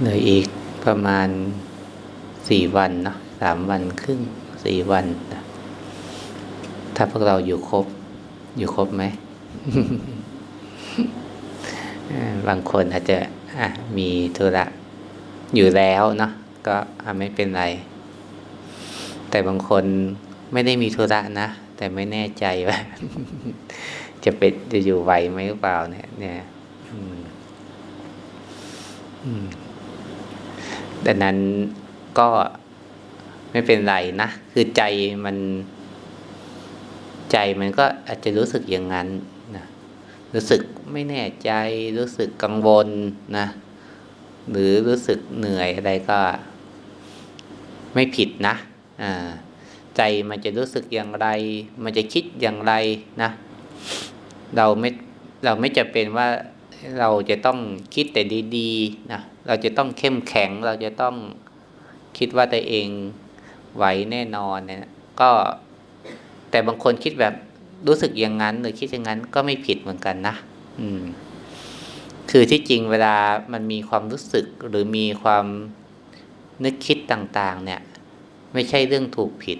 เหนือยอีกประมาณสี่วันเนาะสามวันครึ่งสี่วันนะถ้าพวกเราอยู่ครบ อยู่ครบไหม บางคนอาจจะมีธุระอยู่แล้วเนาะก็ไม่เป็นไร แต่บางคนไม่ได้มีธุระนะ แต่ไม่แน่ใจว่า จะเป็นจะอยู่ไหวไหมหรือเปล่าเนี่ย เนี่ยดังนั้นก็ไม่เป็นไรนะ คือใจมัน ใจมันก็อาจจะรู้สึกอย่างนั้นนะรู้สึกไม่แน่ใจ รู้สึกกังวลนะ หรือรู้สึกเหนื่อยอะไรก็ ไม่ผิดนะ อ่า ใจมันจะรู้สึกอย่างไร มันจะคิดอย่างไรนะ เราไม่เราไม่จะเป็นว่าเราจะต้องคิดแต่ดีๆนะเราจะต้องเข้มแข็ง เราจะต้องคิดว่าตัวเองไหวแน่นอนเนี่ยก็แต่บางคนคิดแบบรู้สึกอย่างนั้นหรือคิดอย่างนั้นก็ไม่ผิดเหมือนกันนะ อืม คือที่จริงเวลามันมีความรู้สึกหรือมีความนึกคิดต่าง ๆ เนี่ย ไม่ใช่เรื่องถูกผิด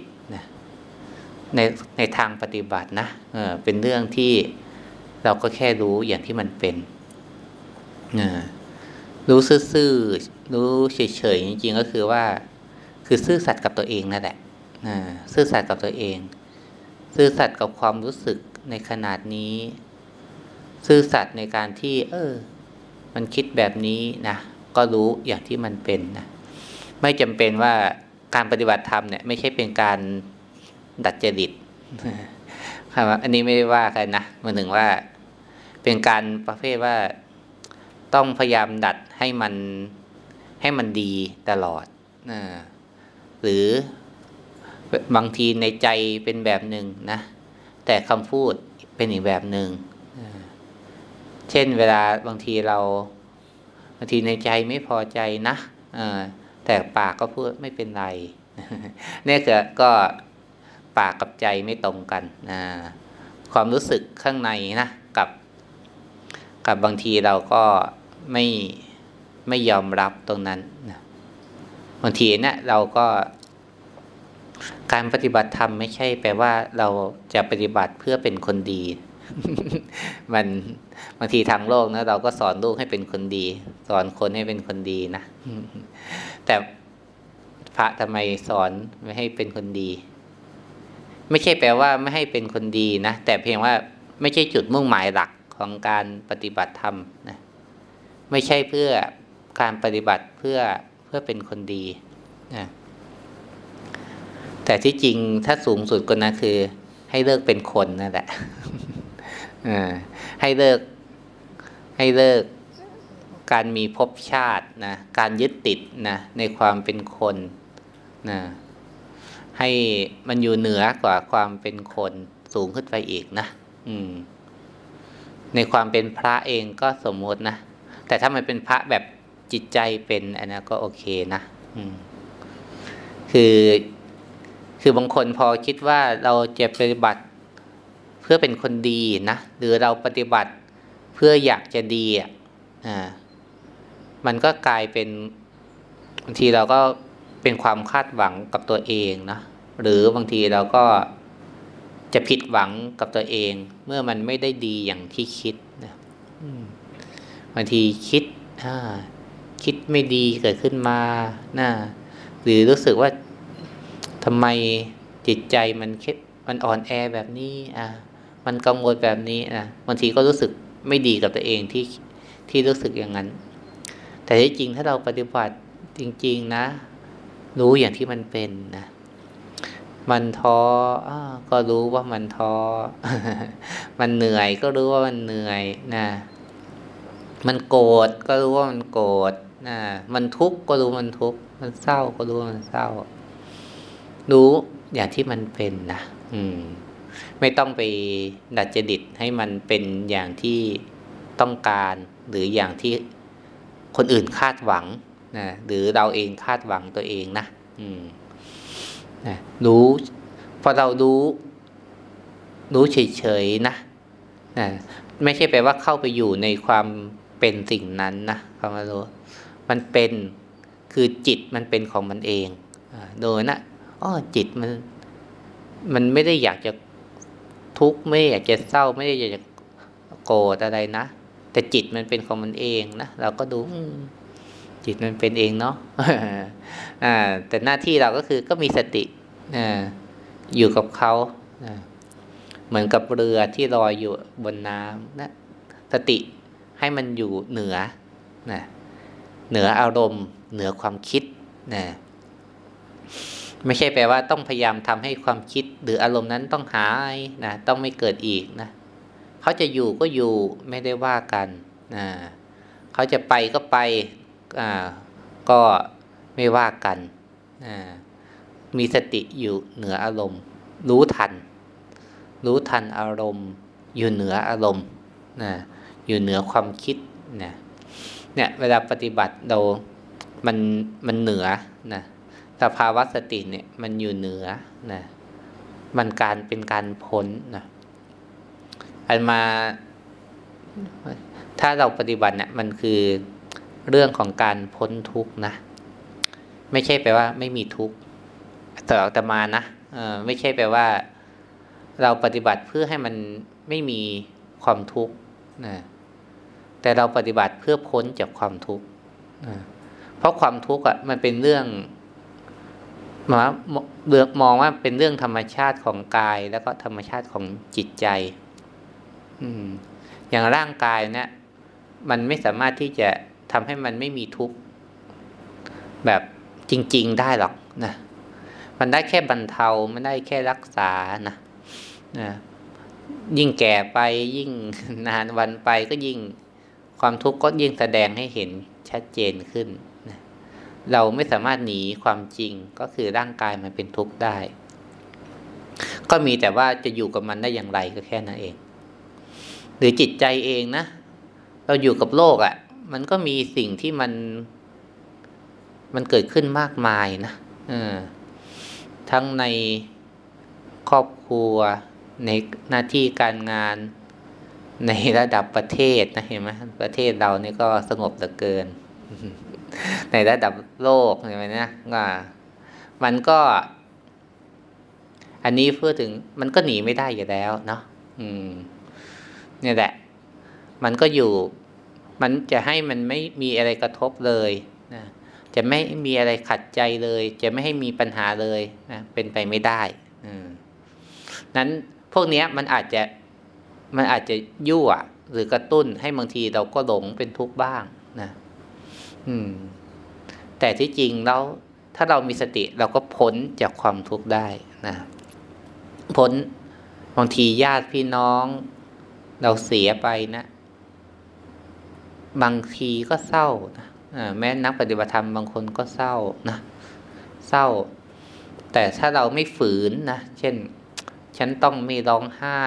ในในทางปฏิบัตินะเออเป็นเรื่องที่เราก็แค่รู้อย่างที่มันเป็นรู้ซื่อๆรู้เฉยๆจริงๆก็คือว่า คือซื่อสัตย์กับตัวเองนั่นแหละซื่อสัตย์กับตัวเอง ซื่อสัตย์กับความรู้สึกในขนาดนี้ ซื่อสัตย์ในการที่ เออ มันคิดแบบนี้นะก็รู้อย่างที่มันเป็นนะไม่จำเป็นว่าการปฏิบัติธรรมเนี่ย ไม่ใช่เป็นการ ดัดจริตอันนี้ไม่ได้ว่ากันนะมันถึงว่าเป็นการประเภทว่าต้องพยายามดัดให้มันให้มันดีตลอดนะหรือบางทีในใจเป็นแบบหนึ่งนะ แต่คำพูดเป็นอีกแบบหนึ่งเช่นเวลาบางทีเราบางทีในใจไม่พอใจนะแต่ปากก็พูดไม่เป็นไรนี่คือก็ ปากกับใจไม่ตรงกันนะความรู้สึกข้างในนะกับ กับบางทีเราก็ไม่ไม่ยอมรับตรงนั้นนะบางทีเนะี่ยเราก็ การปฏิบัติธรรมไม่ใช่แปลว่าเราจะปฏิบัติเพื่อเป็นคนดี มันบางทีทางโลกนะเราก็สอนลูกให้เป็นคนดี สอนคนให้เป็นคนดีนะแต่พระทำไมสอนไม่ให้เป็นคนดี ไม่ใช่แปลว่าไม่ให้เป็นคนดีนะ แต่เพียงว่าไม่ใช่จุดมุ่งหมายหลักของการปฏิบัติธรรมนะไม่ใช่เพื่อการปฏิบัติเพื่อเพื่อเป็นคนดีนะแต่ที่จริงถ้าสูงสุดก็นะคือ ให้เลิกเป็นคนนั่นแหละให้เลิก ให้เลิกการมีภพชาตินะการยึดติดนะในความเป็นคนนะ ให้มันอยู่เหนือกว่าความเป็นคนสูงขึ้นไปอีกนะอืม ในความเป็นพระเองก็สมมตินะแต่ถ้ามันเป็นพระแบบจิตใจเป็นอันนั้นก็โอเคนะอืม คือ คือบางคนพอคิดว่าเราจะปฏิบัติเพื่อเป็นคนดีนะหรือเราปฏิบัติเพื่ออยากจะดีอะอ่ามันก็กลายเป็นบางทีเราก็เป็นความคาดหวังกับตัวเองนะ หรือบางทีเราก็จะผิดหวังกับตัวเอง เมื่อมันไม่ได้ดีอย่างที่คิดนะบางทีคิดคิดไม่ดีเกิดขึ้นมานะหรือรู้สึกว่าทำไมจิตใจมันคิดมันอ่อนแอแบบนี้ อะ มันกังวลแบบนี้นะบางทีก็รู้สึกไม่ดีกับตัวเองที่ที่รู้สึกอย่างนั้น แต่ที่จริงถ้าเราปฏิบัติจริง ๆ นะ รู้อย่างที่มันเป็นนะ มันท้ออก็รู้ว่ามันท้อ มันเหนื่อยก็รู้ว่ามันเหนื่อยนะ มันโกรธก็รู้ว่ามันโกรธนะมันทุกข์ก็รู้มันทุกข์ มันเศร้าก็รู้ว่ามันเศร้า รู้อย่างที่มันเป็นนะอืม ไม่ต้องไปดัดจดิตให้มันเป็นอย่างที่ต้องการ หรืออย่างที่คนอื่นคาดหวังนะหรือเราเองคาดหวังตัวเองนะอืม นะรู้พอเรารู้ รู้เฉยๆนะนะไม่ใช่แปลว่าเข้าไปอยู่ในความเป็นสิ่งนั้นนะคำว่ารู้มันเป็นคือจิตมันเป็นของมันเองอโดยนะอ๋อจิตมัน มันไม่ได้อยากจะทุกข์ไม่อยากจะเศร้า ไม่ได้อยากจะโกรธอะไรนะแต่จิตมันเป็นของมันเองนะเราก็ดู จิตมันเป็นเองเนาะแต่หน้าที่เราก็คือก็มีสติออยู่กับเขาเหมือนกับเรือที่ลอยอยู่บนน้ำนะสติให้มันอยู่เหนือนะเหนืออารมณ์ เหนือความคิดนะไม่ใช่แปลว่าต้องพยายามทำให้ความคิด หรืออารมณ์นั้นต้องหายนะต้องไม่เกิดอีกนะเขาจะอยู่ก็อยู่ไม่ได้ว่ากันนะเขาจะไปก็ไป ก็ไม่ว่ากันนะมีสติอยู่เหนืออารมณ์ รู้ทัน รู้ทันอารมณ์ อยู่เหนืออารมณ์นะอยู่เหนือความคิดนะเนี่ยเวลาปฏิบัติเรามันมันเหนือนะสภาวะสติเนี่ยมันอยู่เหนือนะมันการเป็นการพ้นนะอันมาถ้าเราปฏิบัติเนี่ยมันคือ เรื่องของการพ้นทุกข์นะ ไม่ใช่แปลว่าไม่มีทุกข์แต่แต่มานะเออไม่ใช่แปลว่า เราปฏิบัติเพื่อให้มันไม่มีความทุกข์นะแต่เราปฏิบัติเพื่อพ้นจากความทุกข์เพราะความทุกข์อะมันเป็นเรื่องมาเลือกมองว่าเป็นเรื่องธรรมชาติของกายแล้วก็ธรรมชาติของจิตใจ อืม อย่างร่างกายเนะี่ยมันไม่สามารถที่จะ ทำให้มันไม่มีทุกข์แบบจริง ๆ ได้หรอกนะมันได้แค่บรรเทามันได้แค่รักษานะนะยิ่งแก่ไปยิ่งนานวันไปก็ยิ่งความทุกข์ก็ยิ่งแสดงให้เห็นชัดเจนขึ้นนะเราไม่สามารถหนีความจริงก็คือร่างกายมันเป็นทุกข์ได้ ก็มีแต่ว่าจะอยู่กับมันได้อย่างไรก็แค่นั้นเอง หรือจิตใจเองนะ เราอยู่กับโลกอะ่ะ มันก็มีสิ่งที่มันมันเกิดขึ้นมากมายนะทั้งในครอบครัว ในหน้าที่การงาน ในระดับประเทศนะเห็นไหมประเทศเรานี่ก็สงบเหลือเกิน ในระดับโลกเห็นไหมนะก็มันก็ อันนี้พูดถึงมันก็หนีไม่ได้อยู่แล้ว เนาะอืม เนี่ยแหละ มันก็อยู่ มันจะให้มันไม่มีอะไรกระทบเลยนะจะไม่มีอะไรขัดใจเลย จะไม่ให้มีปัญหาเลยนะเป็นไปไม่ได้อืมนั้นพวกนี้มันอาจจะมันอาจจะยั่วหรือกระตุ้นให้บางทีเราก็หลงเป็นทุกข์บ้างนะอืม แต่ที่จริงแล้วถ้าเรามีสติเราก็พ้นจากความทุกข์ได้นะพ้นบางทีญาติพี่น้อง เราเสียไปนะ บางทีก็เศร้านะแม้นักปฏิบัติธรรมบางคนก็เศร้านะเศร้า แต่ถ้าเราไม่ฝืนนะเช่น ฉันต้องไม่ร้องไห้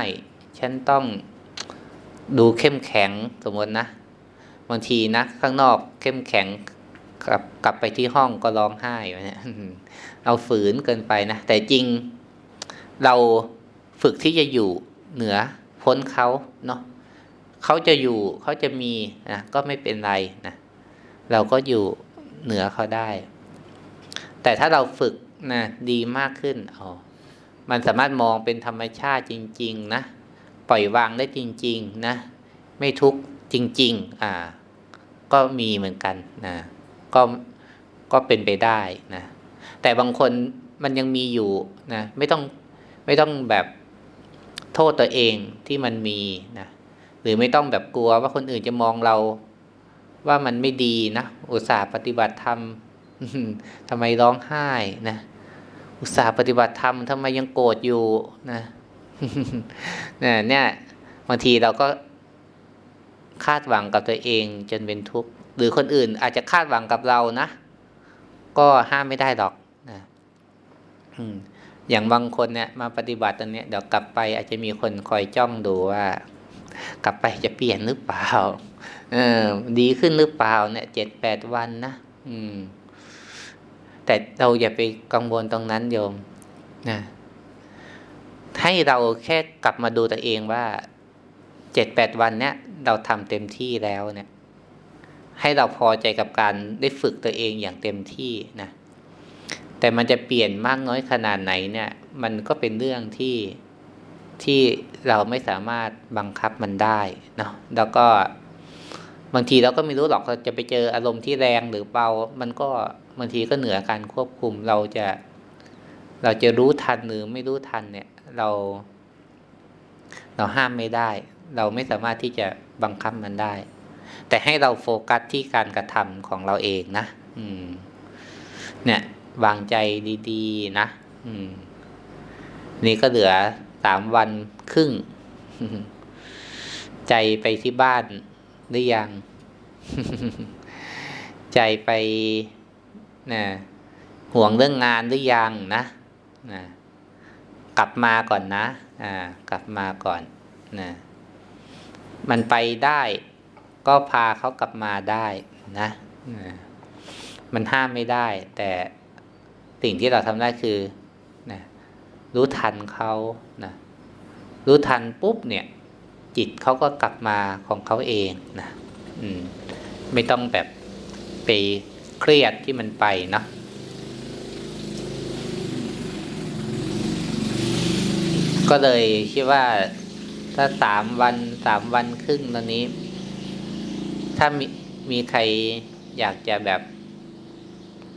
ฉันต้องดูเข้มแข็งสมมตินะบางทีนะข้างนอกเข้มแข็งกลับกลับไปที่ห้องก็ร้องไห้เนี่ยเราฝืนเกินไปนะแต่จริงเราฝึกที่จะอยู่เหนือพ้นเขาเนาะ เขาจะอยู่เขาจะมีนะก็ไม่เป็นไรนะเราก็อยู่เหนือเขาได้ แต่ถ้าเราฝึกนะดีมากขึ้นอ๋อมันสามารถมองเป็นธรรมชาติจริง ๆ นะ ปล่อยวางได้จริง ๆ นะ ไม่ทุกข์จริง ๆ อ่า ก็มีเหมือนกันนะก็ก็เป็นไปได้นะแต่บางคนมันยังมีอยู่นะไม่ต้องไม่ต้องแบบโทษตัวเองที่มันมีนะ หรือไม่ต้องแบบกลัวว่าคนอื่นจะมองเรา ว่ามันไม่ดีนะอุตส่าห์ปฏิบัติธรรมทำไมร้องไห้นะอุตส่าห์ปฏิบัติธรรมทำไมยังโกรธอยู่นะเนี่ยบางทีเราก็คาดหวังกับตัวเองจนเป็นทุกข์หรือคนอื่นอาจจะคาดหวังกับเรานะ ก็ห้ามไม่ได้หรอกนะอย่างบางคนเนี่ยมาปฏิบัติตรงนี้เดี๋ยวกลับไปอาจจะมีคนคอยจ้องดูว่า กลับไปจะเปลี่ยนหรือเปล่าเออดีขึ้นหรือเปล่าเนี่ยเจ็ดแปดวันนะอืม แต่เราอย่าไปกังวลตรงนั้นโยมนะให้เราแค่กลับมาดูตัวเองว่าเจ็ดแปดวันเนี้ยเราทำเต็มที่แล้วเนี่ย ให้เราพอใจกับการได้ฝึกตัวเองอย่างเต็มที่นะแต่มันจะเปลี่ยนมากน้อยขนาดไหนเนี่ย มันก็เป็นเรื่องที่ ที่เราไม่สามารถบังคับมันได้เนาะแล้วก็บางทีเราก็ไม่รู้หรอกเราจะไปเจออารมณ์ที่แรงหรือเบา มันก็บางทีก็เหนือการควบคุมเราจะ เราจะรู้ทันหรือไม่รู้ทันเนี่ย เรา เราห้ามไม่ได้ เราไม่สามารถที่จะบังคับมันได้ แต่ให้เราโฟกัสที่การกระทำของเราเองนะอืม เนี่ยวางใจดี ๆ นะอืม นี่ก็เหลือ สามวันครึ่ง ใจไปที่บ้านหรือยัง ใจไปนะห่วงเรื่องงานหรือยังนะนะกลับมาก่อนนะอ่ากลับมาก่อนนะมันไปได้ ก็พาเขากลับมาได้นะนะมันห้ามไม่ได้ แต่สิ่งที่เราทำได้คือ รู้ทันเขานะรู้ทันปุ๊บเนี่ย จิตเขาก็กลับมาของเขาเองนะอืมไม่ต้องแบบไปเครียดที่มันไปเนาะก็เลยคิดว่าถ้าสามวันสามวันครึ่งตอนนี้ ถ้ามีมีใครอยากจะแบบ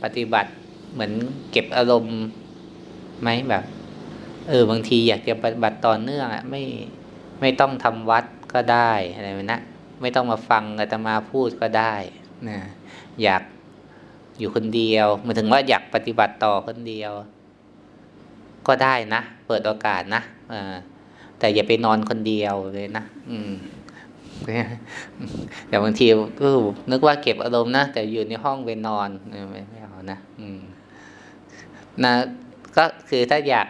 ปฏิบัติเหมือนเก็บอารมณ์ไหมแบบ เออบางทีอยากจะปฏิบัติต่อเนื่องอะไม่ไม่ต้องทำวัดก็ได้อะไรนะไม่ต้องมาฟังอาตมาพูดก็ได้นะอยากอยู่คนเดียวหมายถึงว่าอยากปฏิบัติต่อคนเดียว ก็ได้นะเปิดโอกาสนะแต่อย่าไปนอนคนเดียวเลยนะอืมแต่บางทีก็นึกว่าเก็บอารมณ์นะแต่อยู่ในห้องไปนอนไม่ไม่เอานะอืมนะก็คือถ้าอยาก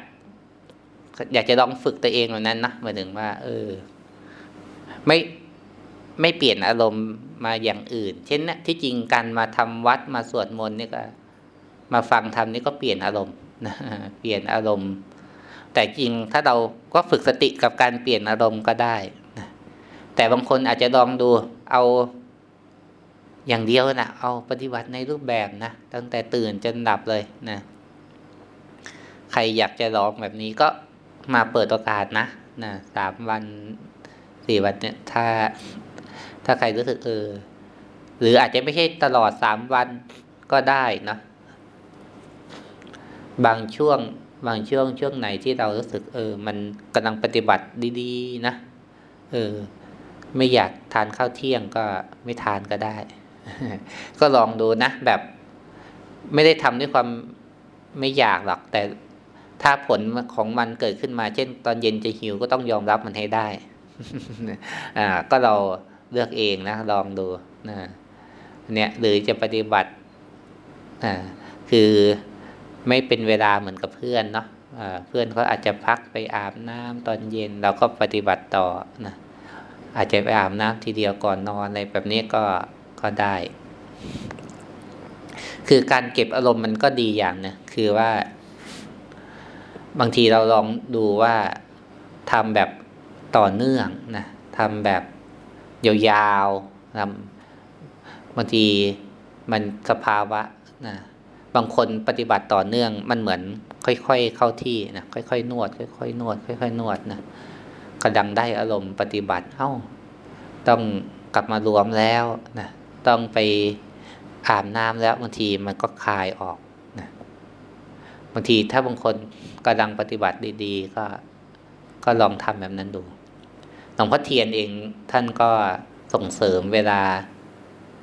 อยากจะลองฝึกตัวเองแบบนั้นนะหมายถึงว่า เออ ไม่ไม่เปลี่ยนอารมณ์มาอย่างอื่น เช่นนะที่จริงการมาทำวัดมาสวดมนต์นี่ก็ มาฟังธรรมนี่ก็เปลี่ยนอารมณ์นะเปลี่ยนอารมณ์ แต่จริงถ้าเราก็ฝึกสติกับการเปลี่ยนอารมณ์ก็ได้นะแต่บางคนอาจจะลองดูเอาอย่างเดียวนะเอาปฏิบัติในรูปแบบนะตั้งแต่ตื่นจนหลับเลยนะใครอยากจะลองแบบนี้ก็ มาเปิดโอกาสนะนะสามวันสี่วันเนี่ย ถ้า ถ้าใครรู้สึกเออหรืออาจจะไม่ใช่ตลอดสามวันก็ได้นะบางช่วง บางช่วงช่วงไหนที่เรารู้สึก เออ มันกำลังปฏิบัติดีๆนะเออ ไม่อยากทานข้าวเที่ยงก็ไม่ทานก็ได้ ก็ลองดูนะแบบ ไม่ได้ทำด้วยความไม่อยากหรอก แต่ ถ้าผลของมันเกิดขึ้นมา เช่น ตอนเย็นจะหิวก็ต้องยอมรับมันให้ได้ อ่า ก็เราเลือกเองนะ ลองดูนะเนี่ย หรือจะปฏิบัติ อ่า คือไม่เป็นเวลาเหมือนกับเพื่อนเนาะเพื่อนเขาอาจจะพักไปอาบน้ำตอนเย็นเราก็ปฏิบัติต่อนะอาจจะไปอาบน้ำทีเดียวก่อนนอนอะไรแบบนี้ก็ก็ได้ คือการเก็บอารมณ์มันก็ดีอย่างนะคือว่า บางทีเราลองดูว่าทำแบบต่อเนื่องนะทำแบบยาวๆนะบางทีมันสภาวะนะบางคนปฏิบัติต่อเนื่องมันเหมือนค่อยๆเข้าที่นะค่อยๆนวด ค่อยๆนวด ค่อยๆนวดนะกำลังได้อารมณ์ปฏิบัติเอ้า ต้องกลับมารวมแล้วนะต้องไปอาบน้ำแล้วบางทีมันก็คลายออก บางทีถ้าบางคนกำลังปฏิบัติดี ๆ ก็ก็ลองทำแบบนั้นดูหลวงพ่อเทียนเองท่านก็ส่งเสริมเวลา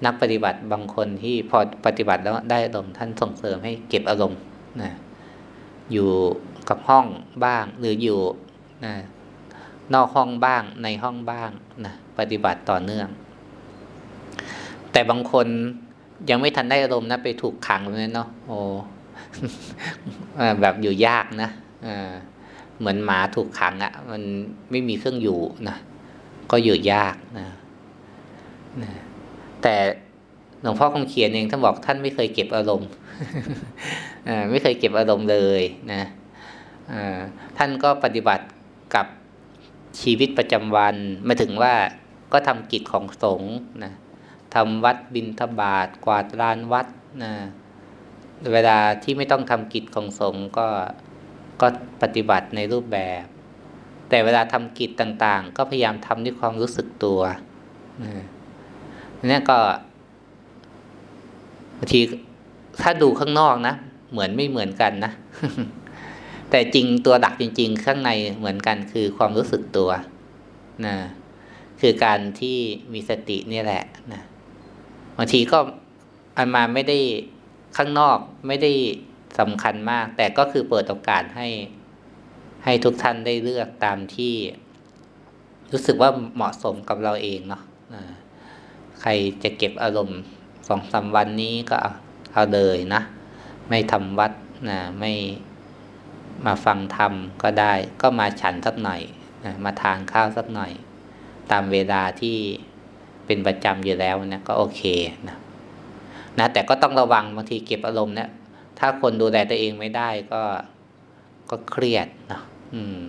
นักปฏิบัติบางคนที่พอปฏิบัติแล้วได้อารมณ์ท่านส่งเสริมให้เก็บอารมณ์นะอยู่กับห้องบ้าง หรืออยู่นะนอกห้องบ้างในห้องบ้างนะปฏิบัติต่อเนื่อง แต่บางคนยังไม่ทันได้อารมณ์นะไปถูกขังเลยเนาะโอ้ แบบอยู่ยากนะเหมือนหมาถูกขังอะ่ะ มันไม่มีเครื่องอยู่นะก็อยู่ยากนะแต่หลวงพ่อคงเขียนเองท่านบอกท่านไม่เคยเก็บอารมณ์ไม่เคยเก็บอารมณ์เลยนะท่านก็ปฏิบัติกับชีวิตประจำวันมาถึงว่าก็ทำกิจของสงฆ์นะทำวัดบินทบาทกวาดลานวัดนะ เวลาที่ไม่ต้องทำกิจของสงฆ์ก็ก็ปฏิบัติในรูปแบบ แต่เวลาทำกิจต่างๆ ก็พยายามทำด้วยความรู้สึกตัวนี่ก็บางทีถ้าดูข้างนอกนะเหมือนไม่เหมือนกันนะ แต่จริงตัวดักจริง ๆ ข้างในเหมือนกันคือความรู้สึกตัวนะคือการที่มีสตินี่แหละนะบางทีก็อันมาไม่ได้ ข้างนอกไม่ได้สำคัญมาก แต่ก็คือเปิดโอกาสให้ ให้ทุกท่านได้เลือกตามที่ รู้สึกว่าเหมาะสมกับเราเองเนาะใครจะเก็บอารมณ์สองสาวันนี้ก็เอาเอาเลยนะ ไม่ทำวัดนะไม่มาฟังธรรมก็ได้ ก็มาฉันสักหน่อยนะมาทานข้าวสักหน่อย ตามเวลาที่เป็นประจำอยู่แล้วนะก็โอเคนะ นะแต่ก็ต้องระวังบางทีเก็บอารมณ์เนะี่ยถ้าคนดูแลตัวเองไม่ได้ก็ก็เครียดเนาะอืม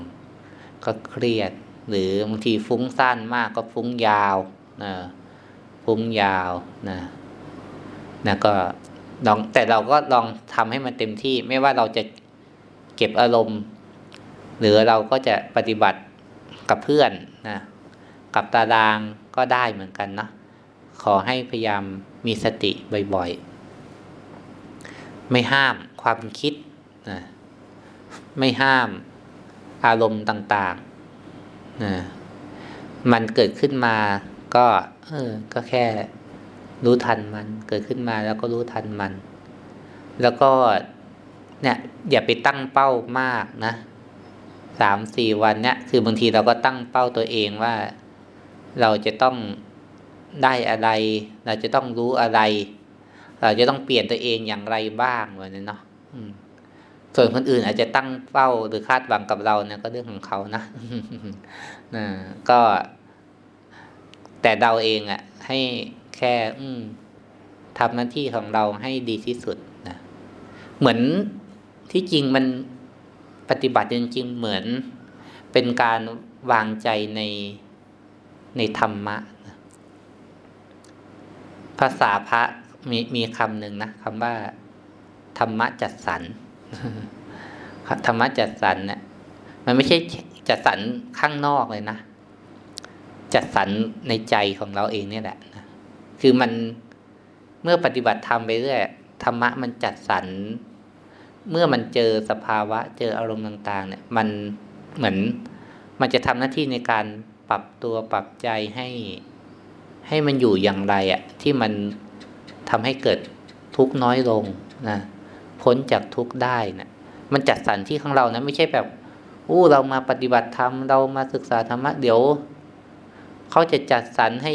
ก็เครียด หรือบางทีฟุ้งสั้นมากก็ฟุ้งยาวนะฟุ้งยาวนะนะก็ลองแต่เราก็ลองทำให้มันเต็มที่ ไม่ว่าเราจะเก็บอารมณ์ หรือเราก็จะปฏิบัติกับเพื่อนนะกับตารางก็ได้เหมือนกันเนาะ ขอให้พยายามมีสติบ่อยๆ ไม่ห้ามความคิดนะไม่ห้ามอารมณ์ต่างๆนะมันเกิดขึ้นมาก็เออก็แค่รู้ทันมัน เกิดขึ้นมาแล้วก็รู้ทันมัน แล้วก็เนี่ยอย่าไปตั้งเป้ามากนะสามสี่วันเนี่ยคือบางทีเราก็ตั้งเป้าตัวเองว่า เราจะต้อง ได้อะไร เราจะต้องรู้อะไร เราจะต้องเปลี่ยนตัวเองอย่างไรบ้างแบบนี้เนาะส่วนคนอื่นอาจจะตั้งเป้าหรือคาดหวังกับเราเนี่ยก็เรื่องของเขานะนะก็ แต่เราเองอะ่ะ ให้แค่ อืทำหน้าที่ของเราให้ดีที่สุดนะเหมือนที่จริงมันปฏิบัติจริงๆเหมือน เป็นการวางใจในในธรรมะ ภาษาพระมีมีคำหนึ่งนะคำว่า ธรรมะจัดสรรธรรมะจัดสรรเนี่ยมันไม่ใช่จัดสรรข้างนอกเลยนะจัดสรรในใจของเราเองเนี่ยแหละนะคือมันเมื่อปฏิบัติธรรมไปเรื่อยธรรมะมันจัดสรรเมื่อมันเจอสภาวะ เจออารมณ์ต่าง ๆ เนี่ย มันเหมือนมันจะทำหน้าที่ในการปรับตัวปรับใจให้ ให้มันอยู่อย่างไรอะที่มันทำให้เกิดทุกน้อยลงนะพ้นจากทุกได้นะมันจัดสรรที่ของเรานะไม่ใช่แบบอู้เรามาปฏิบัติธรรมเรามาศึกษาธรรมะเดี๋ยวเขาจะจัดสรรให้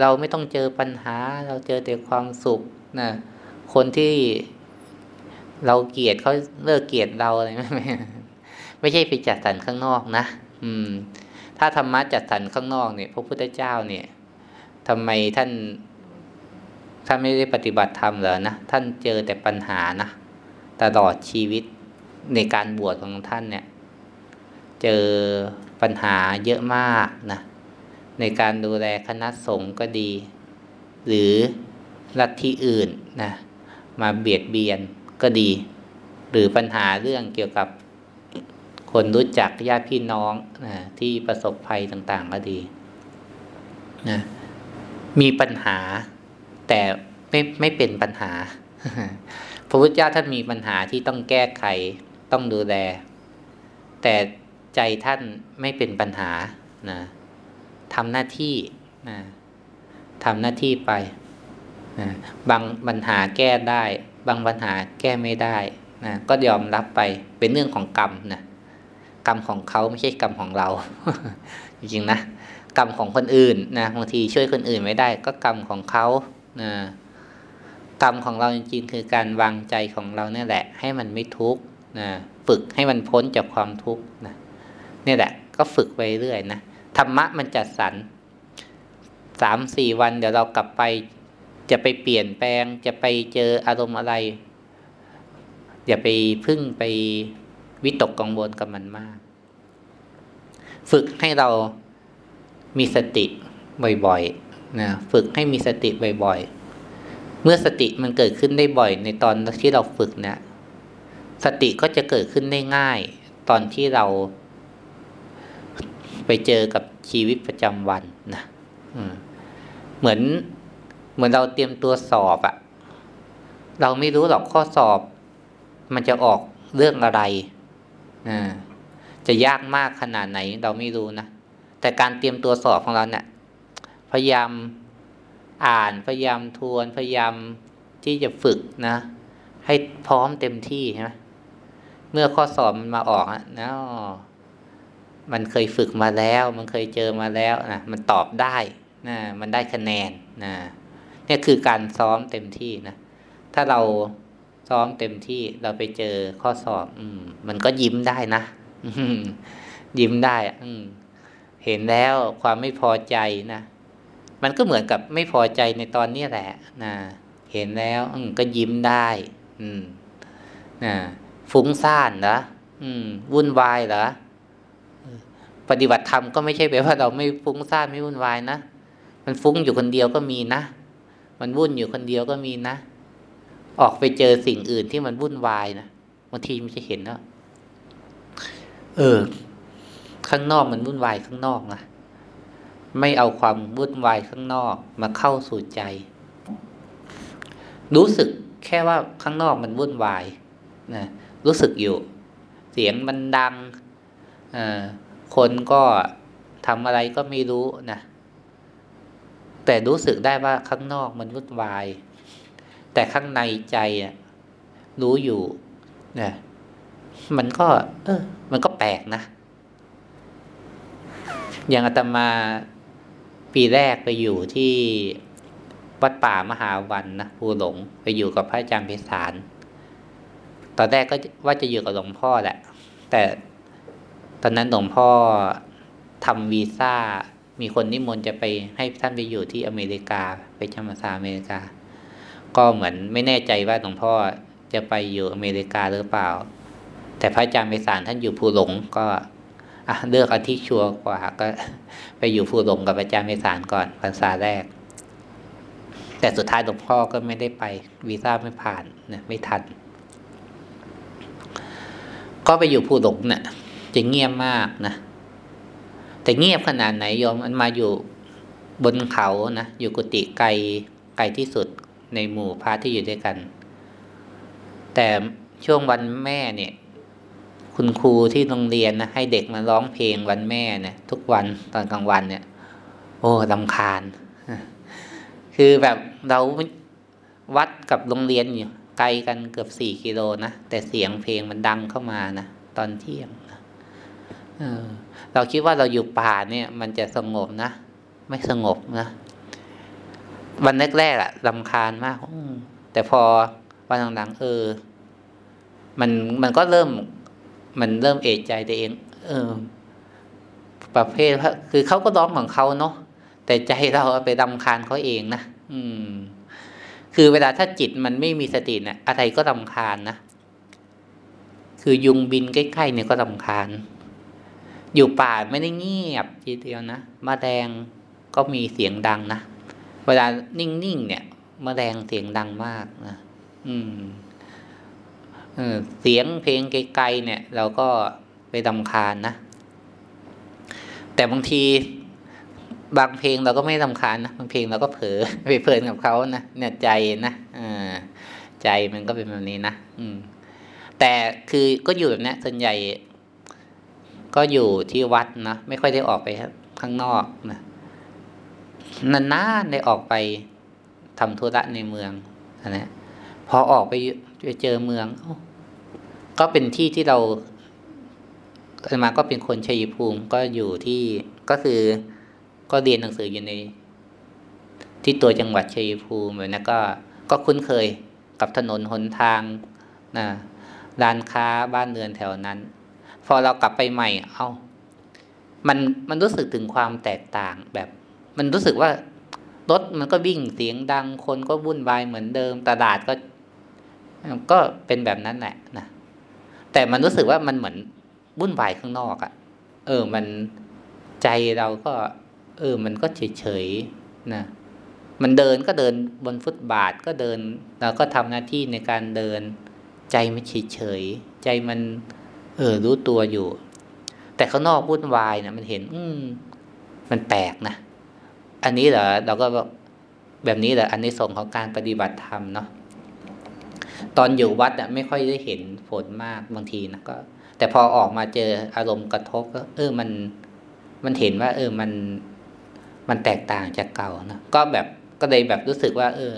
เราไม่ต้องเจอปัญหา เราเจอแต่ความสุขนะคนที่เราเกลียดเขาเลิกเกลียดเราอะไรไม่ไม่ไม่ใช่ไปจัดสรรข้างนอกนะอืม ถ้าธรรมะจัดสรรข้างนอกเนี่ย พระพุทธเจ้าเนี่ย ทำไมท่านท่านไม่ได้ปฏิบัติธรรมเหรอนะท่านเจอแต่ปัญหานะตลอดชีวิตในการบวชของท่านเนี่ย เจอปัญหาเยอะมากนะในการดูแลคณะสงฆ์ก็ดี หรือลัทธิอื่นนะมาเบียดเบียนก็ดี หรือปัญหาเรื่องเกี่ยวกับคนรู้จักญาติพี่น้องนะที่ประสบภัยต่างๆก็ดีนะ มีปัญหา แต่ไม่ไม่เป็นปัญหา พระพุทธเจ้าท่านมีปัญหาที่ต้องแก้ไขต้องดูแล แต่ใจท่านไม่เป็นปัญหานะทำหน้าที่นะทำหน้าที่ไปนะบางปัญหาแก้ได้ บางปัญหาแก้ไม่ได้นะก็ยอมรับไปเป็นเรื่องของกรรมนะกรรมของเขาไม่ใช่กรรมของเรา จริงๆนะ กรรมของคนอื่นนะบางทีช่วยคนอื่นไม่ได้ ก็กรรมของเขานะกรรมของเราจริงๆคือการวางใจของเราเนี่ยแหละ ให้มันไม่ทุกข์นะฝึกให้มันพ้นจากความทุกข์นะนี่แหละ ก็ฝึกไปเรื่อยนะธรรมะมันจัดสรรสามสี่วัน เดี๋ยวเรากลับไป จะไปเปลี่ยนแปลง จะไปเจออารมณ์อะไร อย่าไปพึ่งไปวิตกกังวลกับมันมาก ฝึกให้เรา มีสติบ่อยๆนะฝึกให้มีสติบ่อยๆ เมื่อสติมันเกิดขึ้นได้บ่อย ในตอนที่เราฝึกเนะี่ยสติก็จะเกิดขึ้นได้ง่าย ตอนที่เรา ไปเจอกับชีวิตประจำวันนะเหมือนเหมือนเราเตรียมตัวสอบอะเราไม่รู้หรอกข้อสอบ มันจะออกเรื่องอะไร จะยากมากขนาดไหน เราไม่รู้นะ แต่การเตรียมตัวสอบของเราเนี่ยพยายามอ่านพยายามทวนพยายามที่จะฝึกนะ ให้พร้อมเต็มที่ใช่ไหมเมื่อข้อสอบมันมาออกนะมันเคยฝึกมาแล้ว มันเคยเจอมาแล้วนะมันตอบได้นะมันได้คะแนนนะนี่คือการซ้อมเต็มที่นะถ้าเราซ้อมเต็มที่เราไปเจอข้อสอบ อืม มันก็ยิ้มได้นะยิ้มได้ อืม เห็นแล้วความไม่พอใจนะมันก็เหมือนกับไม่พอใจในตอนนี้แหละนะเห็นแล้วก็ยิ้มได้ อืมนะฟุ้งซ่านเหรออืม วุ่นวายเหรอปฏิบัติธรรมก็ไม่ใช่แปลว่าเราไม่ฟุ้งซ่านไม่วุ่นวายนะมันฟุ้งอยู่คนเดียวก็มีนะมันวุ่นอยู่คนเดียวก็มีนะ ออกไปเจอสิ่งอื่นที่มันวุ่นวายนะบางทีมันจะเห็นว่าเออ ข้างนอกมันวุ่นวายข้างนอกนะไม่เอาความวุ่นวายข้างนอกมาเข้าสู่ใจ รู้สึกแค่ว่าข้างนอกมันวุ่นวายนะรู้สึกอยู่ เสียงมันดังคนก็ทำอะไรก็ไม่รู้นะแต่รู้สึกได้ว่าข้างนอกมันวุ่นวาย แต่ข้างในใจอะรู้อยู่นะมันก็ เออ มันก็แปลกนะ อย่างอาตมาปีแรกไปอยู่ที่วัดป่ามหาวันนะภูหลงไปอยู่กับพระอาจารย์เพศานตอนแรกก็ว่าจะอยู่กับหลวงพ่อแหละ แต่ตอนนั้นหลวงพ่อทำวีซ่า มีคนนิมนต์จะไปให้ท่านไปอยู่ที่อเมริกาไปจำพรรษาอเมริกา ก็เหมือนไม่แน่ใจว่าหลวงพ่อจะไปอยู่อเมริกาหรือเปล่า แต่พระอาจารย์ไปสารท่านอยู่ภูหลงก็ เลือกอันที่ชัวร์กว่าก็ไปอยู่ภูหลงกับอาจารย์ไปสารก่อนพรรษาแรก แต่สุดท้ายหลวงพ่อก็ไม่ได้ไปวีซ่าไม่ผ่านนะไม่ทัน ก็ไปอยู่ภูหลงเนะี่ยจะเงียบมากนะแต่เงียบขนาดไหนโยมมันมาอยู่บนเขานะอยู่กุฏิไกลไกลที่สุดในหมู่พระที่อยู่ด้วยกัน แต่ช่วงวันแม่เนี่ย คุณครูที่โรงเรียนนะให้เด็กมาร้องเพลงวันแม่เนี่ย ทุกวันตอนกลางวันเนี่ย โอ้ลำคาญ คือแบบเราวัดกับโรงเรียนอยู่ไกลกันเกือบสี่กิโลนะ แต่เสียงเพลงมันดังเข้ามานะตอนเที่ยงเออ เราคิดว่าเราอยู่ป่าเนี่ย มันจะสงบนะไม่สงบนะวันแรกๆอะลำคาญมากแต่พอวันหลังๆเออ มันมันก็เริ่ม มันเริ่มเอะใจตัวเอง เออ ประเภทคือเขาก็ร้องของเขาเนาะแต่ใจเราไปลำคาญเขาเองนะอืม คือเวลาถ้าจิตมันไม่มีสติเนะี่ยอะไรก็ลำคาญนะคือยุงบินใกล้ๆเนี่ยก็ลำคาญ อยู่ป่าไม่ได้เงียบทีเดียวนะมาแมลงก็มีเสียงดังนะเวลานิ่งๆเนี่ยมาแมลงเสียงดังมากนะอืม เสียงเพลงไกลๆเนี่ย เราก็ไปดำคาญนะ แต่บางทีบางเพลงเราก็ไม่ดำคาญนะบางเพลงเราก็เผลอไปเพลินกับเขานะเนี่ยใจนะอ่าใจมันก็เป็นแบบนี้นะอืม แต่คือก็อยู่แบบนี้ส่วนใหญ่ ก็อยู่ที่วัดนะไม่ค่อยได้ออกไปข้างนอกนะนานๆได้ออกไปทำธุระในเมืองนะพอออกไปเจอเมือง ก็เป็นที่ที่เรามาก็เป็นคนชัยภูมิก็อยู่ที่ก็คือก็เรียนหนังสืออยู่ใน ที่ตัวจังหวัดชัยภูมิแบบนั้นก็ ก็คุ้นเคยกับถนนหนทางนะร้านค้าบ้านเรือนแถวนั้น พอเรากลับไปใหม่ เอ้ามันมันรู้สึกถึงความแตกต่างแบบ มันรู้สึกว่ารถมันก็วิ่งเสียงดังคนก็วุ่นวายเหมือนเดิมตลาดก็ ก็เป็นแบบนั้นแหละนะ แต่มันรู้สึกว่ามันเหมือนวุ่นวายข้างนอกอะ่ะ เออ มันใจเราก็ เออ มันก็เฉยๆนะ มันเดินก็เดินบนฟุตบาทก็เดิน เราก็ทำหน้าที่ในการเดิน ใจมันเฉยๆใจมัน เออ รู้ตัวอยู่ แต่ข้างนอกวุ่นวายนะมันเห็น อืมมันแปลกนะ อันนี้เหรอเราก็แบบนี้แหละอันนี้ส่งของการปฏิบัติธรรมเนาะ ตอนอยู่วัดอะไม่ค่อยได้เห็นผลมากบางทีนะก็ แต่พอออกมาเจออารมณ์กระทบก็ เออมันมันเห็นว่า เออมันมันแตกต่างจากเก่านะก็แบบก็เลยแบบรู้สึกว่า เออ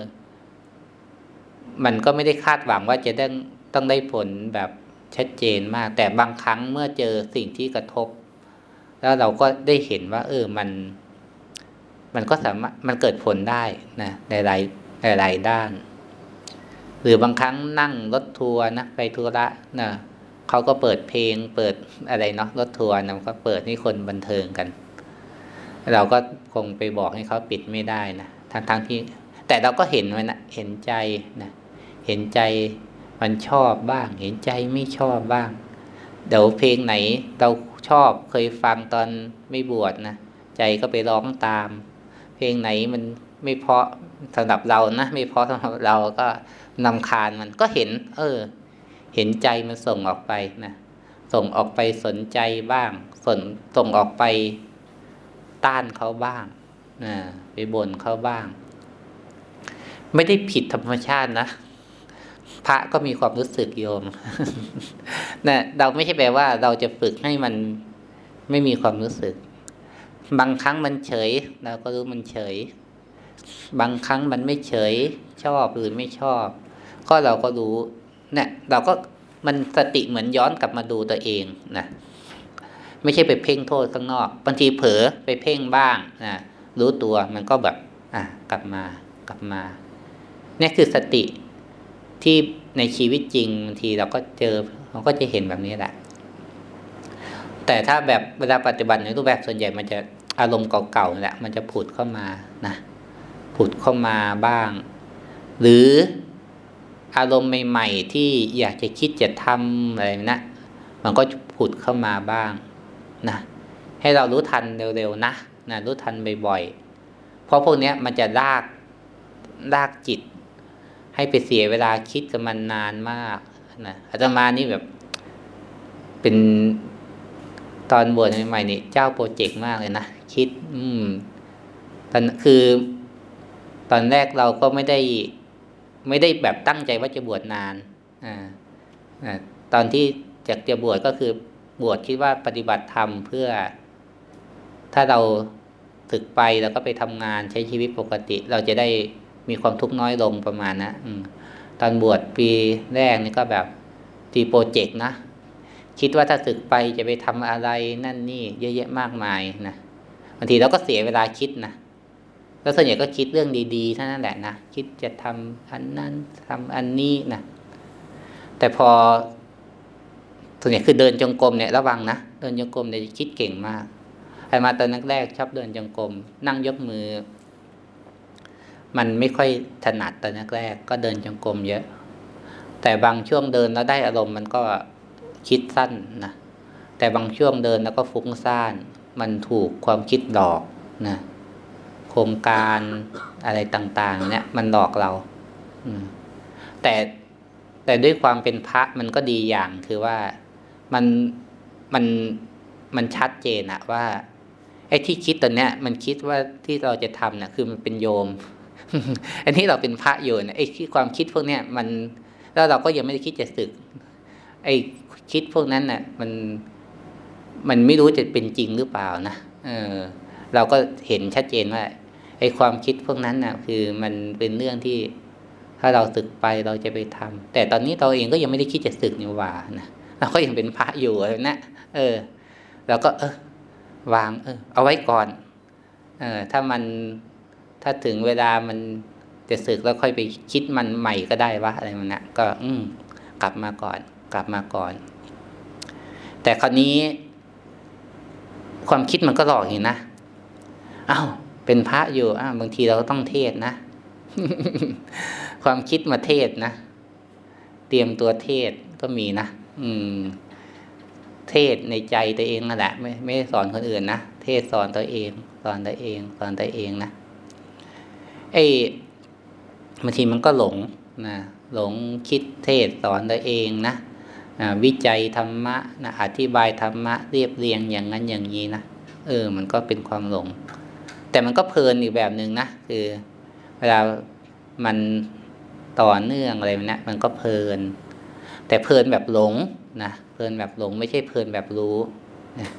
มันก็ไม่ได้คาดหวังว่าจะได้ต้องได้ผลแบบชัดเจนมาก แต่บางครั้งเมื่อเจอสิ่งที่กระทบ แล้วเราก็ได้เห็นว่า เออมัน มันก็สามารถมันเกิดผลได้นะในหลายหลายด้าน หรือบางครั้งนั่งรถทัวร์นะไปทัวระนะเขาก็เปิดเพลงเปิดอะไรเนาะรถทัวร์นะก็เปิดให้คนบันเทิงกัน เราก็คงไปบอกให้เขาปิดไม่ได้นะทั้งทั้งที่ แต่เราก็เห็นมันนะเห็นใจนะเห็นใจมันชอบบ้าง เห็นใจไม่ชอบบ้าง เดี๋ยวเพลงไหนเราชอบเคยฟังตอนไม่บวชนะใจก็ไปร้องตาม เพลงไหนมัน ไม่เพาะสำหรับเรานะไม่เพาะสำหรับเราก็นำคาญมันก็เห็น เออ เห็นใจมันส่งออกไปนะส่งออกไปสนใจบ้างส่งส่งออกไปต้านเขาบ้างนะไปบ่นเขาบ้าง ไม่ได้ผิดธรรมชาตินะพระก็มีความรู้สึกโยมนะเราไม่ใช่แปลว่า เราจะฝึกให้มันไม่มีความรู้สึก บางครั้งมันเฉย เราก็รู้มันเฉย บางครั้งมันไม่เฉยชอบหรือไม่ชอบ ก็เราก็รู้เนี่ยเราก็มันสติเหมือนย้อนกลับมาดูตัวเองนะไม่ใช่ไปเพ่งโทษข้างนอกบางทีเผลอไปเพ่งบ้างนะรู้ตัวมันก็แบบ อะกลับมากลับมานี่คือสติที่ในชีวิตจริงบางทีเราก็เจอเราก็จะเห็นแบบนี้แหละ แต่ถ้าแบบเวลาปฏิบัติในรูปแบบส่วนใหญ่มันจะอารมณ์เก่าๆแหละ มันจะผุดเข้ามานะ ผุดเข้ามาบ้าง หรืออารมณ์ใหม่ๆ ที่อยากจะคิดจะทำอะไรนะมันก็ผุดเข้ามาบ้างนะให้เรารู้ทันเร็วๆนะนะรู้ทันบ่อยๆ เพราะพวกนี้มันจะลากลากจิต ให้ไปเสียเวลาคิดกับมันนานมากนะอาตมานี่แบบเป็นตอนบวชใหม่ๆนี่เจ้าโปรเจกต์มากเลยนะ คิด อืมตอนคือ ตอนแรกเราก็ไม่ได้ไม่ได้แบบตั้งใจว่าจะบวชนานอ่าอ่าตอนที่จากจะบวชก็คือบวชคิดว่าปฏิบัติธรรมเพื่อ ถ้าเราถึกไปแล้วก็ไปทำงานใช้ชีวิตปกติ เราจะได้มีความทุกข์น้อยลงประมาณนะอืมตอนบวชปีแรกนี่ก็แบบตีโปรเจกต์นะคิดว่าถ้าศึกไปจะไปทำอะไรนั่นนี่เยอะแยะมากมายนะบางทีเราก็เสียเวลาคิดนะ แล้วส่วนใหญ่ก็คิดเรื่องดีๆท่านั้นแหละนะคิดจะทำอันนั้นทำอันนี้นะแต่พอส่วนใหญ่คือเดินจงกรมเนี่ยระวังนะเดินจงกรมเนี่ยคิดเก่งมากไอ้มาตอนแรกชอบเดินจงกรมนั่งยกมือ มันไม่ค่อยถนัดตอนแรกก็เดินจงกรมเยอะ แต่บางช่วงเดินแล้วได้อารมณ์มันก็คิดสั้นนะแต่บางช่วงเดินแล้วก็ฟุ้งซ่าน มันถูกความคิดหลอกนะ โครงการอะไรต่าง ๆ เนี่ย มันหลอกเราแต่แต่ด้วยความเป็นพระมันก็ดีอย่างคือว่ามันมันมันชัดเจนอะว่าไอ้ที่คิดตอนเนี้ย มันคิดว่าที่เราจะทำเนี่ยคือมันเป็นโยม อันนี้เราเป็นพระอยู่นะไอ้ที่ความคิดพวกเนี้ยมันแล้วเราก็ยังไม่ได้คิดจะสึก ไอ้คิดพวกนั้นน่ะ มันมันไม่รู้จะเป็นจริงหรือเปล่านะเออ เราก็เห็นชัดเจนว่าไอ้ความคิดพวกนั้นน่ะ คือมันเป็นเรื่องที่ถ้าเราสึกไปเราจะไปทำแต่ตอนนี้เราเองก็ยังไม่ได้คิดจะสึกนี่ว่านะเราก็ยังเป็นพระอยู่นะเออเราก็ เออ วาง เออ เอาไว้ก่อน เออ ถ้ามันถ้าถึงเวลามันจะสึกแล้วค่อยไปคิดมันใหม่ก็ได้วะอะไรมันนะก็ อืมกลับมาก่อน กลับมาก่อน แต่คราวนี้ ความคิดมันก็หลอกอย่างนะ อา้าวเป็นพระอยู่อ้าบางทีเราก็ต้องเทศนะ ความคิดมาเทศนะ เตรียมตัวเทศก็มีนะอืม เทศในใจตัวเองนั่นแหละไม่ไม่สอนคนอื่นนะเททศสอนตัวเอง สอนตัวเอง สอนตัวเองนะไอ้บางทีมันก็หลงนะหลงคิดเทศสอนตัวเองนะวิจัยธรรมะนะอธิบายธรรมะเรียบเรียงอย่างนั้นอย่างนี้นะเออ มันก็เป็นความหลง แต่มันก็เพลินอีกแบบหนึ่งนะคือ เวลามันต่อเนื่องอะไรนะมันก็เพลิน แต่เพลินแบบหลงนะเพลินแบบหลง ไม่ใช่เพลินแบบรู้นะ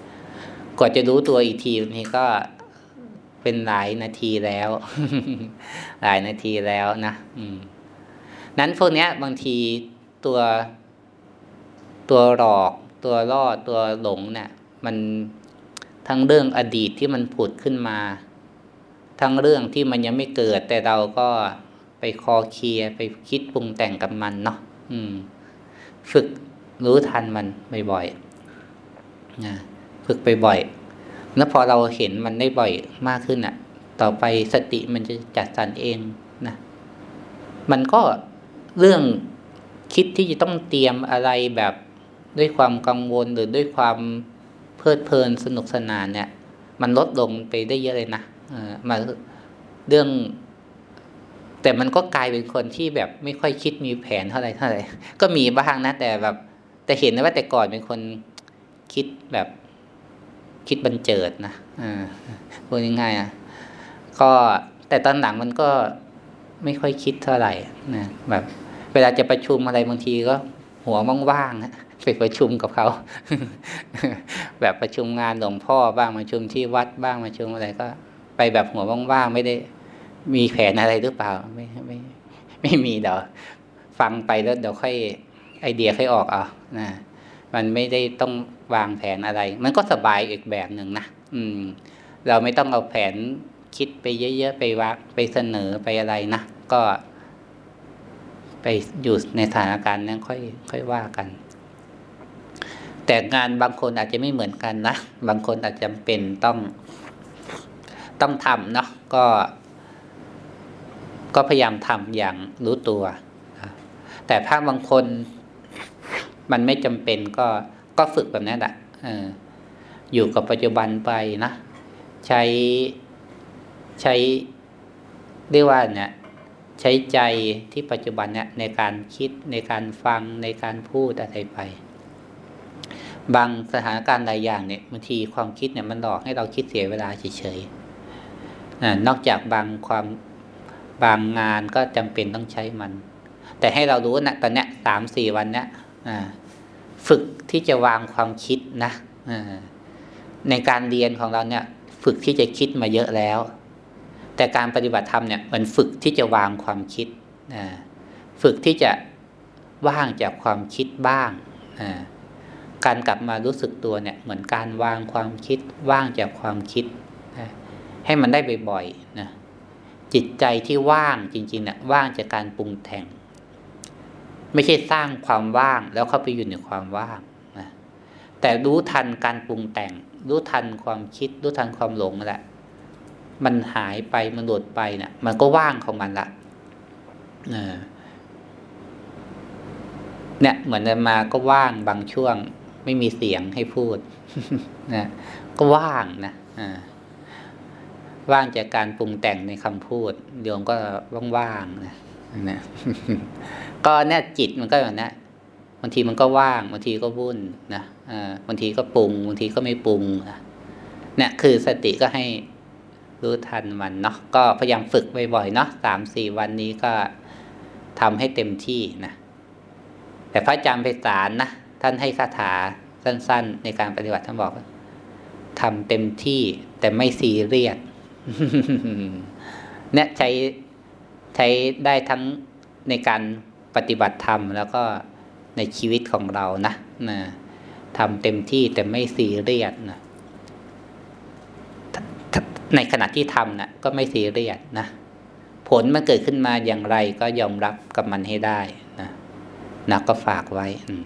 กว่าจะรู้ตัวอีกทีนี่ก็เป็นหลายนาทีแล้ว หลายนาทีแล้วนะอืมนั้นพวกเนี้ย บางทีตัว ตัวหลอกตัวล่อตัวหลงเนะี่ยมันทั้งเรื่องอดีตที่มันผุดขึ้นมา ทั้งเรื่องที่มันยังไม่เกิด แต่เราก็ไปคอเคลียไปคิดปรุงแต่งกับมันเนาะอืม ฝึกรู้ทันมันบ่อยๆนะฝึกไปบ่อยแล้วพอเราเห็นมันได้บ่อยมากขึ้นอะ่ะ ต่อไปสติมันจะจัดสรรเองนะมันก็เรื่องคิดที่จะต้องเตรียมอะไรแบบด้วยความกังวลหรือด้วยความเพลิดเพลินสนุกสนานเนี่ย มันลดลงไปได้เยอะเลยนะเออ มาเรื่อง แต่มันก็กลายเป็นคนที่แบบไม่ค่อยคิดมีแผนเท่าไหร่เท่าไหร่ก็มีบ้างนะแต่แบบ แต่เห็นนะว่าแต่ก่อนเป็นคนคิดแบบคิดบันเจิดนะอ่าพูดง่ายๆอะก็แต่ตอนหลังมันก็ไม่ค่อยคิดเท่าไหร่นะแบบ เวลาจะประชุมอะไรบางทีก็ หัวว่างๆนะไปประชุมกับเขา แบบประชุมงานหลวงพ่อบ้างประชุมที่วัดบ้างประชุมอะไรก็ ไปแบบหัวว่างๆไม่ได้มีแผนอะไรหรือเปล่า ไม่ไม่ไม่มีเดี๋ยวฟังไปแล้วเดี๋ยวค่อยไอเดียค่อยออกอะนะมันไม่ได้ต้องวางแผนอะไร มันก็สบายอีกแบบหนึ่งนะอืม เราไม่ต้องเอาแผนคิดไปเยอะๆไปวักไปเสนอไปอะไรนะก็ ไปอยู่ในสถานการณ์นั้นค่อย ค่อยว่ากัน แต่งานบางคนอาจจะไม่เหมือนกันนะบางคนอาจจะเป็นต้อง ต้องทำเนาะก็ ก็พยายามทำอย่างรู้ตัวแต่ถ้าบางคนมันไม่จำเป็นก็ก็ฝึกแบบนั้นแหละอยู่กับปัจจุบันไปนะใช้ใช้เรียกว่าเนี่ยใช้ใจที่ปัจจุบันเนี่ยในการคิดในการฟังในการพูดอะไรไป บางสถานการณ์หลายอย่างเนี่ยบางทีความคิดเนี่ยมันหลอกให้เราคิดเสียเวลาเฉยๆ นอกจากบางความบางงานก็จำเป็นต้องใช้มัน แต่ให้เรารู้นะตอนเนี้ยสามสี่วันเนี้ยฝึกที่จะวางความคิดนะในการเรียนของเราเนี่ย ฝึกที่จะคิดมาเยอะแล้ว แต่การปฏิบัติธรรมเนี่ยมันฝึกที่จะวางความคิดฝึกที่จะว่างจากความคิดบ้างการกลับมารู้สึกตัวเนี่ย เหมือนการวางความคิดว่างจากความคิด ให้มันได้บ่อยๆนะจิตใจที่ว่างจริงๆเนี่ยว่างจากการปรุงแต่ง ไม่ใช่สร้างความว่างแล้วเข้าไปอยู่ในความว่างนะแต่รู้ทันการปรุงแต่ง รู้ทันความคิด รู้ทันความหลงแหละ มันหายไปมันหลุดไปเนะี่ยมันก็ว่างของมันละเนี่ยเหมือนมาก็ว่างบางช่วง ไม่มีเสียงให้พูดนะก็ว่างนะอ่า ว่างจากการปรุงแต่งในคำพูดโยมก็ว่างๆนะนะก็เนี่ยจิตมันก็แบบนี้บางทีมันก็ว่างบางทีก็วุ่นนะอ่าบางทีก็ปรุงบางทีก็ไม่ปรุงนะเนี่ยคือสติก็ให้รู้ทันมันเนาะก็พยายามฝึกบ่อยๆเนาะสามสี่วันนี้ก็ทำให้เต็มที่นะแต่พระอาจารย์ไปสารนะท่านให้คาถาสั้น ๆ ในการปฏิบัติท่านบอกทำเต็มที่แต่ไม่ซีเรียส เนี่ยใช้ใช้ได้ทั้งในการปฏิบัติธรรม แล้วก็ในชีวิตของเรานะนะทำเต็มที่แต่ไม่ซีเรียสนะในขณะที่ทำนะ่ะ ก็ไม่ซีเรียสนะผลมันเกิดขึ้นมาอย่างไรก็ยอมรับกับมันให้ได้นะนะก็ฝากไว้อืม